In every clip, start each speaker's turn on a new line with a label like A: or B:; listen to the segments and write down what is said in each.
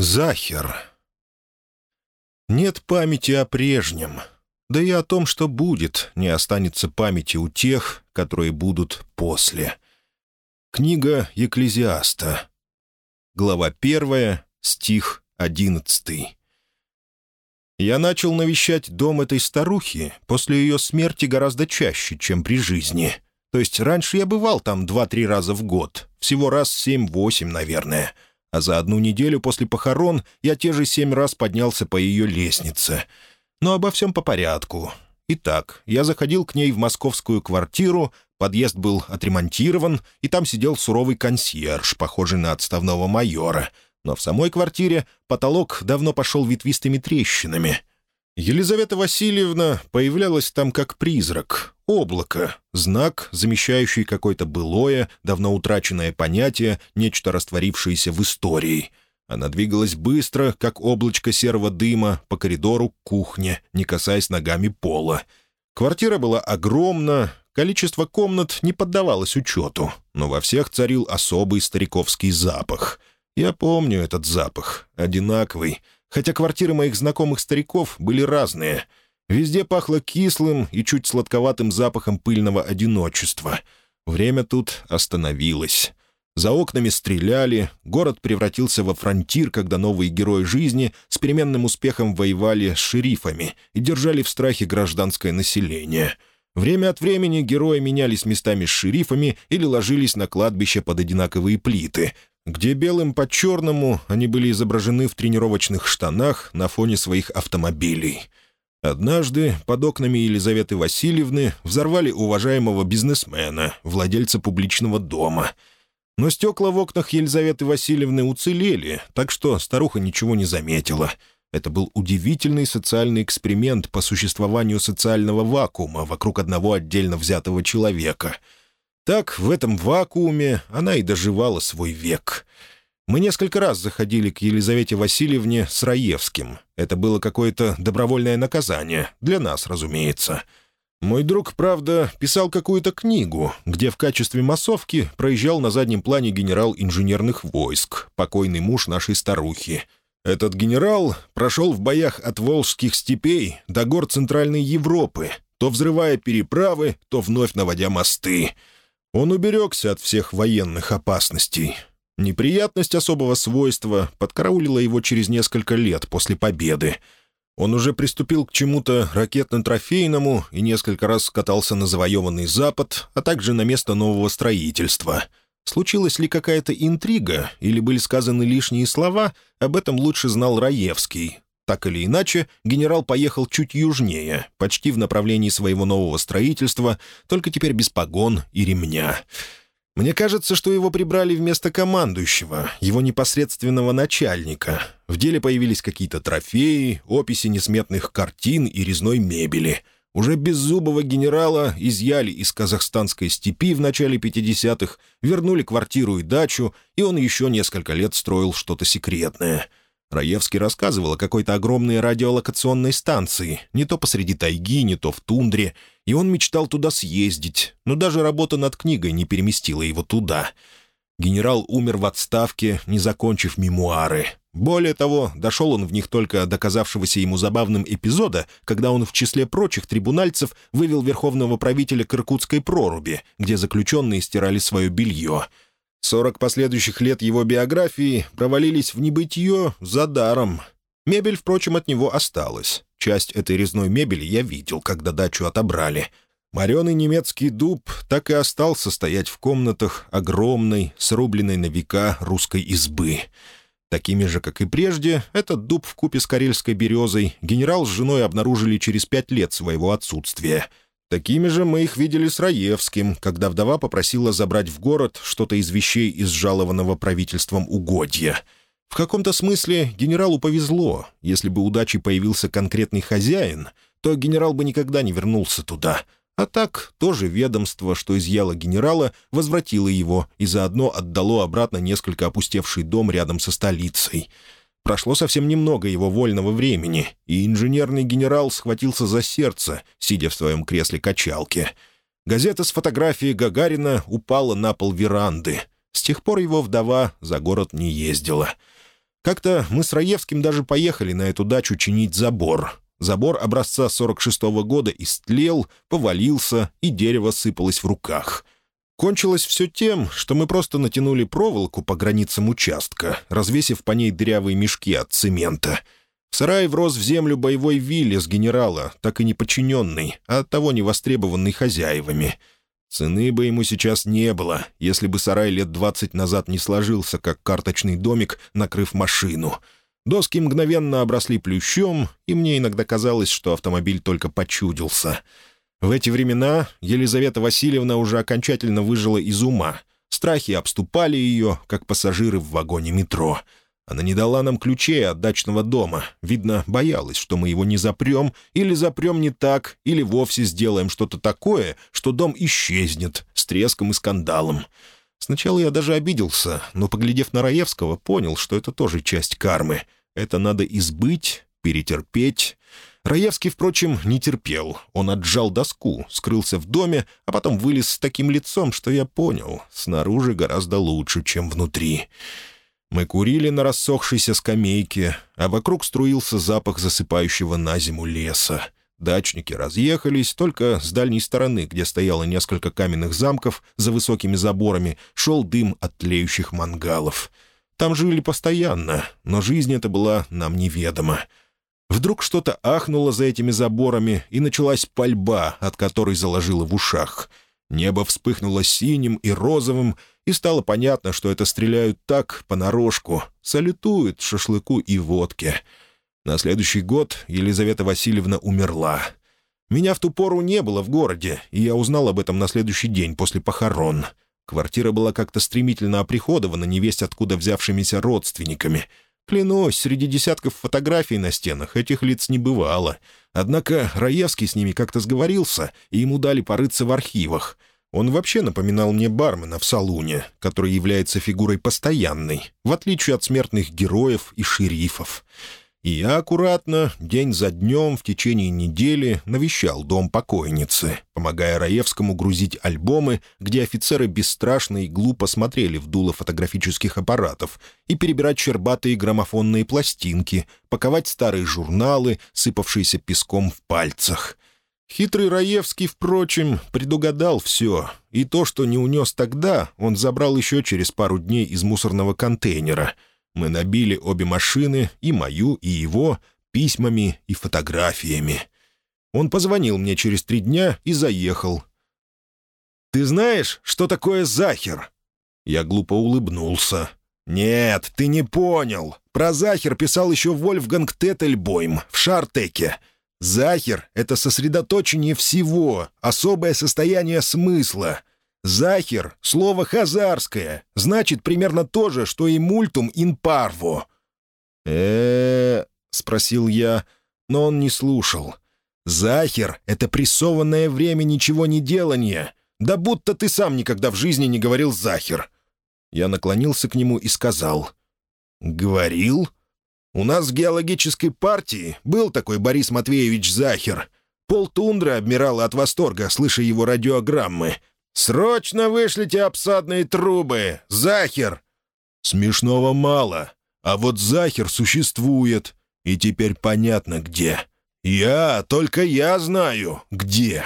A: Захер. Нет памяти о прежнем. Да и о том, что будет, не останется памяти у тех, которые будут после. Книга Екклезиаста. Глава первая, стих одиннадцатый. Я начал навещать дом этой старухи после ее смерти гораздо чаще, чем при жизни. То есть раньше я бывал там два-три раза в год, всего раз семь-восемь, наверное — а за одну неделю после похорон я те же семь раз поднялся по ее лестнице. Но обо всем по порядку. Итак, я заходил к ней в московскую квартиру, подъезд был отремонтирован, и там сидел суровый консьерж, похожий на отставного майора. Но в самой квартире потолок давно пошел ветвистыми трещинами. Елизавета Васильевна появлялась там как призрак, облако, знак, замещающий какое-то былое, давно утраченное понятие, нечто растворившееся в истории. Она двигалась быстро, как облачко серого дыма, по коридору к кухне, не касаясь ногами пола. Квартира была огромна, количество комнат не поддавалось учету, но во всех царил особый стариковский запах. Я помню этот запах, одинаковый — хотя квартиры моих знакомых стариков были разные. Везде пахло кислым и чуть сладковатым запахом пыльного одиночества. Время тут остановилось. За окнами стреляли, город превратился во фронтир, когда новые герои жизни с переменным успехом воевали с шерифами и держали в страхе гражданское население. Время от времени герои менялись местами с шерифами или ложились на кладбище под одинаковые плиты, где белым по черному они были изображены в тренировочных штанах на фоне своих автомобилей. Однажды под окнами Елизаветы Васильевны взорвали уважаемого бизнесмена, владельца публичного дома. Но стекла в окнах Елизаветы Васильевны уцелели, так что старуха ничего не заметила. Это был удивительный социальный эксперимент по существованию социального вакуума вокруг одного отдельно взятого человека — так, в этом вакууме она и доживала свой век. Мы несколько раз заходили к Елизавете Васильевне с Раевским. Это было какое-то добровольное наказание, для нас, разумеется. Мой друг, правда, писал какую-то книгу, где в качестве массовки проезжал на заднем плане генерал инженерных войск, покойный муж нашей старухи. Этот генерал прошел в боях от Волжских степей до гор Центральной Европы, то взрывая переправы, то вновь наводя мосты — он уберегся от всех военных опасностей. Неприятность особого свойства подкараулила его через несколько лет после победы. Он уже приступил к чему-то ракетно-трофейному и несколько раз катался на завоеванный Запад, а также на место нового строительства. Случилась ли какая-то интрига или были сказаны лишние слова, об этом лучше знал Раевский, так или иначе, генерал поехал чуть южнее, почти в направлении своего нового строительства, только теперь без погон и ремня. Мне кажется, что его прибрали вместо командующего, его непосредственного начальника. В деле появились какие-то трофеи, описи несметных картин и резной мебели. Уже беззубого генерала изъяли из казахстанской степи в начале 50-х, вернули квартиру и дачу, и он еще несколько лет строил что-то секретное — Раевский рассказывал о какой-то огромной радиолокационной станции, не то посреди тайги, не то в тундре, и он мечтал туда съездить, но даже работа над книгой не переместила его туда. Генерал умер в отставке, не закончив мемуары. Более того, дошел он в них только доказавшегося ему забавным эпизода, когда он в числе прочих трибунальцев вывел верховного правителя к Иркутской проруби, где заключенные стирали свое белье — Сорок последующих лет его биографии провалились в небытие за даром. Мебель, впрочем, от него осталась. Часть этой резной мебели я видел, когда дачу отобрали. Мореный немецкий дуб так и остался стоять в комнатах огромной, срубленной на века русской избы. Такими же, как и прежде, этот дуб в купе с карельской березой генерал с женой обнаружили через пять лет своего отсутствия — Такими же мы их видели с Раевским, когда вдова попросила забрать в город что-то из вещей из жалованного правительством угодья. В каком-то смысле генералу повезло. Если бы удачей появился конкретный хозяин, то генерал бы никогда не вернулся туда. А так, тоже ведомство, что изъяло генерала, возвратило его и заодно отдало обратно несколько опустевший дом рядом со столицей — Прошло совсем немного его вольного времени, и инженерный генерал схватился за сердце, сидя в своем кресле качалки. Газета с фотографией Гагарина упала на пол веранды. С тех пор его вдова за город не ездила. Как-то мы с Раевским даже поехали на эту дачу чинить забор. Забор образца 46-го года истлел, повалился, и дерево сыпалось в руках. Кончилось все тем, что мы просто натянули проволоку по границам участка, развесив по ней дырявые мешки от цемента. В сарай врос в землю боевой виллис генерала, так и не подчиненный, а оттого не востребованный хозяевами — Цены бы ему сейчас не было, если бы сарай лет двадцать назад не сложился, как карточный домик, накрыв машину. Доски мгновенно обросли плющом, и мне иногда казалось, что автомобиль только почудился. В эти времена Елизавета Васильевна уже окончательно выжила из ума. Страхи обступали ее, как пассажиры в вагоне метро — она не дала нам ключей от дачного дома. Видно, боялась, что мы его не запрем, или запрем не так, или вовсе сделаем что-то такое, что дом исчезнет с треском и скандалом. Сначала я даже обиделся, но, поглядев на Раевского, понял, что это тоже часть кармы. Это надо избыть, перетерпеть. Раевский, впрочем, не терпел. Он отжал доску, скрылся в доме, а потом вылез с таким лицом, что я понял, снаружи гораздо лучше, чем внутри. Мы курили на рассохшейся скамейке, а вокруг струился запах засыпающего на зиму леса. Дачники разъехались, только с дальней стороны, где стояло несколько каменных замков за высокими заборами, шел дым от тлеющих мангалов. Там жили постоянно, но жизнь эта была нам неведома. Вдруг что-то ахнуло за этими заборами, и началась пальба, от которой заложило в ушах. Небо вспыхнуло синим и розовым, и стало понятно, что это стреляют так, понарошку, салютуют шашлыку и водке. На следующий год Елизавета Васильевна умерла. Меня в ту пору не было в городе, и я узнал об этом на следующий день после похорон. Квартира была как-то стремительно оприходована невесть откуда взявшимися родственниками. Клянусь, среди десятков фотографий на стенах этих лиц не бывало. Однако Раевский с ними как-то сговорился, и ему дали порыться в архивах — он вообще напоминал мне бармена в салуне, который является фигурой постоянной, в отличие от смертных героев и шерифов. И я аккуратно, день за днем, в течение недели навещал дом покойницы, помогая Раевскому грузить альбомы, где офицеры бесстрашно и глупо смотрели в дуло фотографических аппаратов, и перебирать щербатые граммофонные пластинки, паковать старые журналы, сыпавшиеся песком в пальцах — Хитрый Раевский, впрочем, предугадал все, и то, что не унес тогда, он забрал еще через пару дней из мусорного контейнера. Мы набили обе машины, и мою, и его, письмами и фотографиями. Он позвонил мне через три дня и заехал. «Ты знаешь, что такое захер?» Я глупо улыбнулся. «Нет, ты не понял. Про захер писал еще Вольфганг Теттельбойм в Шартеке. Захер — это сосредоточение всего, особое состояние смысла. Захер — слово хазарское, значит примерно то же, что и мультум ин парво. э спросил я, но он не слушал. «Захер — это прессованное время ничего не делания. Да будто ты сам никогда в жизни не говорил «захер». Я наклонился к нему и сказал. «Говорил?» У нас в геологической партии был такой Борис Матвеевич Захер. Пол тундры обмирала от восторга, слыша его радиограммы. «Срочно вышлите обсадные трубы! Захер!» Смешного мало, а вот Захер существует, и теперь понятно где. Я, только я знаю, где.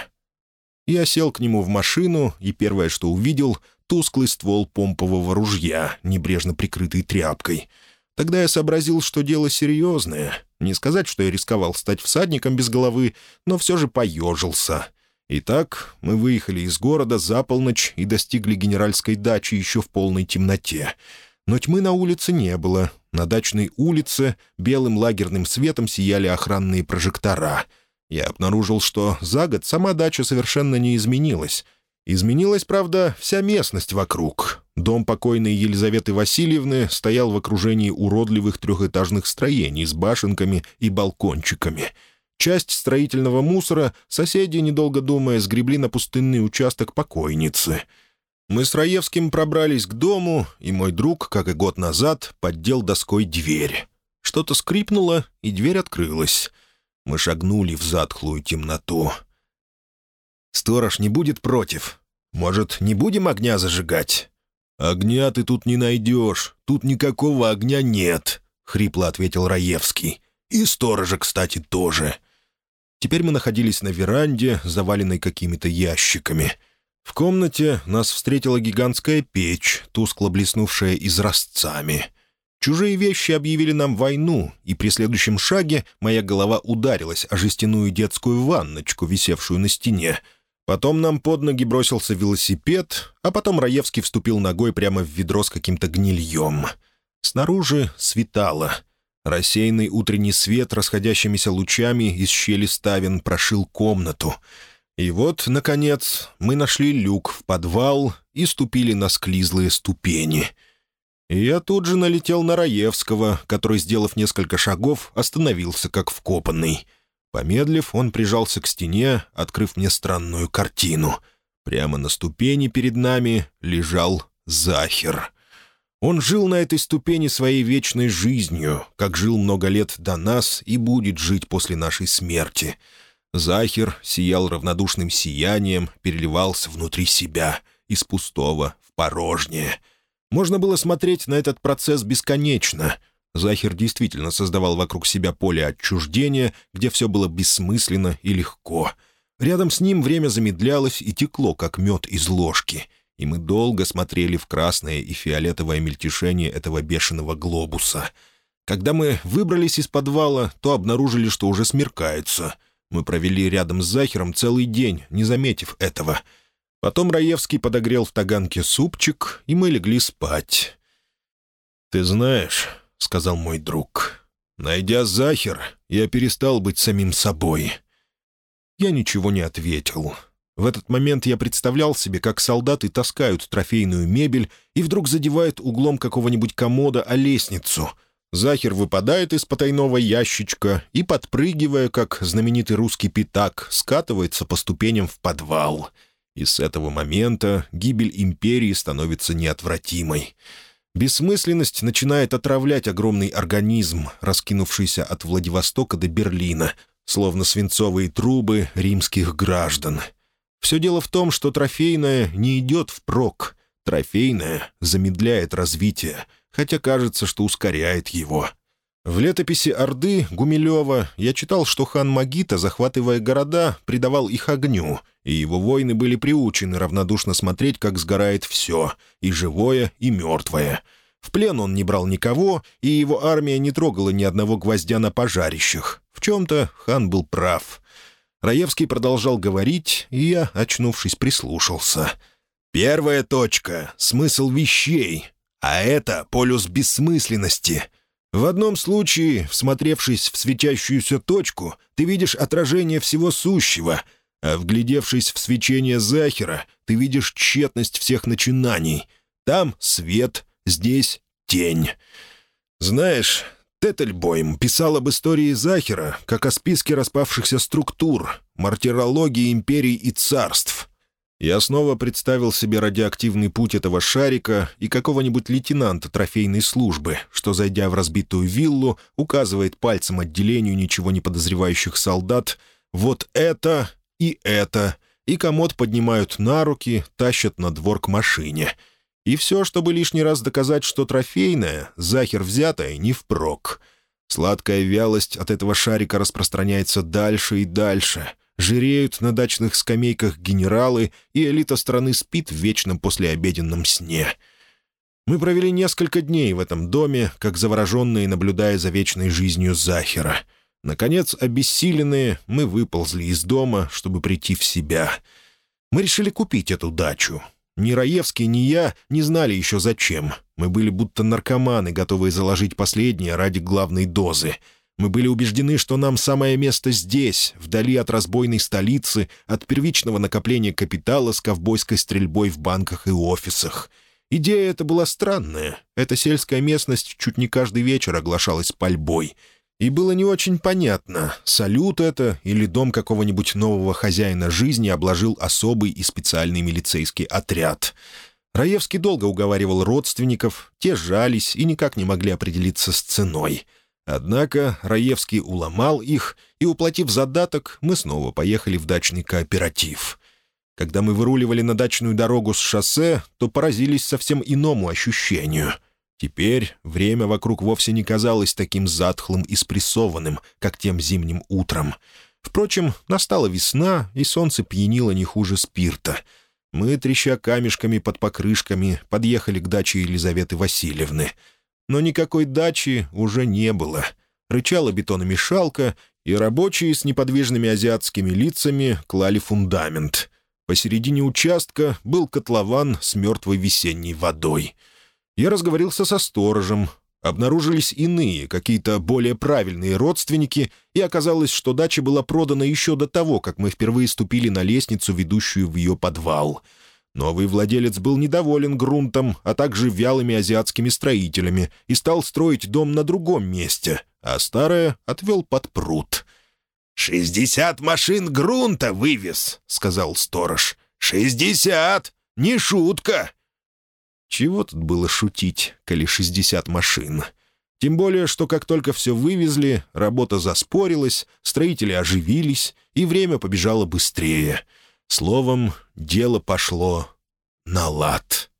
A: Я сел к нему в машину, и первое, что увидел — тусклый ствол помпового ружья, небрежно прикрытый тряпкой — Тогда я сообразил, что дело серьезное. Не сказать, что я рисковал стать всадником без головы, но все же поежился. Итак, мы выехали из города за полночь и достигли генеральской дачи еще в полной темноте. Но тьмы на улице не было. На дачной улице белым лагерным светом сияли охранные прожектора. Я обнаружил, что за год сама дача совершенно не изменилась. Изменилась, правда, вся местность вокруг. Дом покойной Елизаветы Васильевны стоял в окружении уродливых трехэтажных строений с башенками и балкончиками. Часть строительного мусора соседи, недолго думая, сгребли на пустынный участок покойницы. Мы с Раевским пробрались к дому, и мой друг, как и год назад, поддел доской дверь. Что-то скрипнуло, и дверь открылась. Мы шагнули в затхлую темноту. «Сторож не будет против. Может, не будем огня зажигать?» «Огня ты тут не найдешь, тут никакого огня нет», — хрипло ответил Раевский. «И сторожа, кстати, тоже». Теперь мы находились на веранде, заваленной какими-то ящиками. В комнате нас встретила гигантская печь, тускло блеснувшая изразцами. Чужие вещи объявили нам войну, и при следующем шаге моя голова ударилась о жестяную детскую ванночку, висевшую на стене. Потом нам под ноги бросился велосипед, а потом Раевский вступил ногой прямо в ведро с каким-то гнильем. Снаружи светало. Рассеянный утренний свет расходящимися лучами из щели ставен прошил комнату. И вот, наконец, мы нашли люк в подвал и ступили на склизлые ступени — и я тут же налетел на Раевского, который, сделав несколько шагов, остановился как вкопанный. Помедлив, он прижался к стене, открыв мне странную картину. Прямо на ступени перед нами лежал Захер. Он жил на этой ступени своей вечной жизнью, как жил много лет до нас и будет жить после нашей смерти. Захер сиял равнодушным сиянием, переливался внутри себя, из пустого в порожнее — можно было смотреть на этот процесс бесконечно. Захер действительно создавал вокруг себя поле отчуждения, где все было бессмысленно и легко. Рядом с ним время замедлялось и текло, как мед из ложки. И мы долго смотрели в красное и фиолетовое мельтешение этого бешеного глобуса. Когда мы выбрались из подвала, то обнаружили, что уже смеркается. Мы провели рядом с Захером целый день, не заметив этого — Потом Раевский подогрел в таганке супчик, и мы легли спать. «Ты знаешь», — сказал мой друг, — «найдя Захер, я перестал быть самим собой». Я ничего не ответил. В этот момент я представлял себе, как солдаты таскают трофейную мебель и вдруг задевают углом какого-нибудь комода о лестницу. Захер выпадает из потайного ящичка и, подпрыгивая, как знаменитый русский пятак, скатывается по ступеням в подвал — и с этого момента гибель империи становится неотвратимой. Бессмысленность начинает отравлять огромный организм, раскинувшийся от Владивостока до Берлина, словно свинцовые трубы римских граждан. Все дело в том, что трофейное не идет впрок. Трофейное замедляет развитие, хотя кажется, что ускоряет его — в летописи Орды Гумилева я читал, что хан Магита, захватывая города, придавал их огню, и его воины были приучены равнодушно смотреть, как сгорает все, и живое, и мертвое. В плен он не брал никого, и его армия не трогала ни одного гвоздя на пожарищах. В чем-то хан был прав. Раевский продолжал говорить, и я, очнувшись, прислушался. «Первая точка — смысл вещей, а это полюс бессмысленности». В одном случае, всмотревшись в светящуюся точку, ты видишь отражение всего сущего, а вглядевшись в свечение Захера, ты видишь тщетность всех начинаний. Там свет, здесь тень. Знаешь, Тетельбойм писал об истории Захера как о списке распавшихся структур, мартирологии империй и царств — я снова представил себе радиоактивный путь этого шарика и какого-нибудь лейтенанта трофейной службы, что, зайдя в разбитую виллу, указывает пальцем отделению ничего не подозревающих солдат «вот это и это», и комод поднимают на руки, тащат на двор к машине. И все, чтобы лишний раз доказать, что трофейное, захер взятое, не впрок. Сладкая вялость от этого шарика распространяется дальше и дальше — жиреют на дачных скамейках генералы, и элита страны спит в вечном послеобеденном сне. Мы провели несколько дней в этом доме, как завороженные, наблюдая за вечной жизнью Захера. Наконец, обессиленные, мы выползли из дома, чтобы прийти в себя. Мы решили купить эту дачу. Ни Раевский, ни я не знали еще зачем. Мы были будто наркоманы, готовые заложить последнее ради главной дозы — мы были убеждены, что нам самое место здесь, вдали от разбойной столицы, от первичного накопления капитала с ковбойской стрельбой в банках и офисах. Идея эта была странная. Эта сельская местность чуть не каждый вечер оглашалась пальбой. И было не очень понятно, салют это или дом какого-нибудь нового хозяина жизни обложил особый и специальный милицейский отряд. Раевский долго уговаривал родственников, те жались и никак не могли определиться с ценой — Однако Раевский уломал их, и, уплатив задаток, мы снова поехали в дачный кооператив. Когда мы выруливали на дачную дорогу с шоссе, то поразились совсем иному ощущению. Теперь время вокруг вовсе не казалось таким затхлым и спрессованным, как тем зимним утром. Впрочем, настала весна, и солнце пьянило не хуже спирта. Мы, треща камешками под покрышками, подъехали к даче Елизаветы Васильевны. Но никакой дачи уже не было. Рычала бетономешалка, и рабочие с неподвижными азиатскими лицами клали фундамент. Посередине участка был котлован с мертвой весенней водой — я разговорился со сторожем. Обнаружились иные, какие-то более правильные родственники, и оказалось, что дача была продана еще до того, как мы впервые ступили на лестницу, ведущую в ее подвал. Новый владелец был недоволен грунтом, а также вялыми азиатскими строителями, и стал строить дом на другом месте, а старое отвел под пруд. «Шестьдесят машин грунта вывез», — сказал сторож. «Шестьдесят! Не шутка!» Чего тут было шутить, коли 60 машин? Тем более, что как только все вывезли, работа заспорилась, строители оживились, и время побежало быстрее. Словом, дело пошло на лад.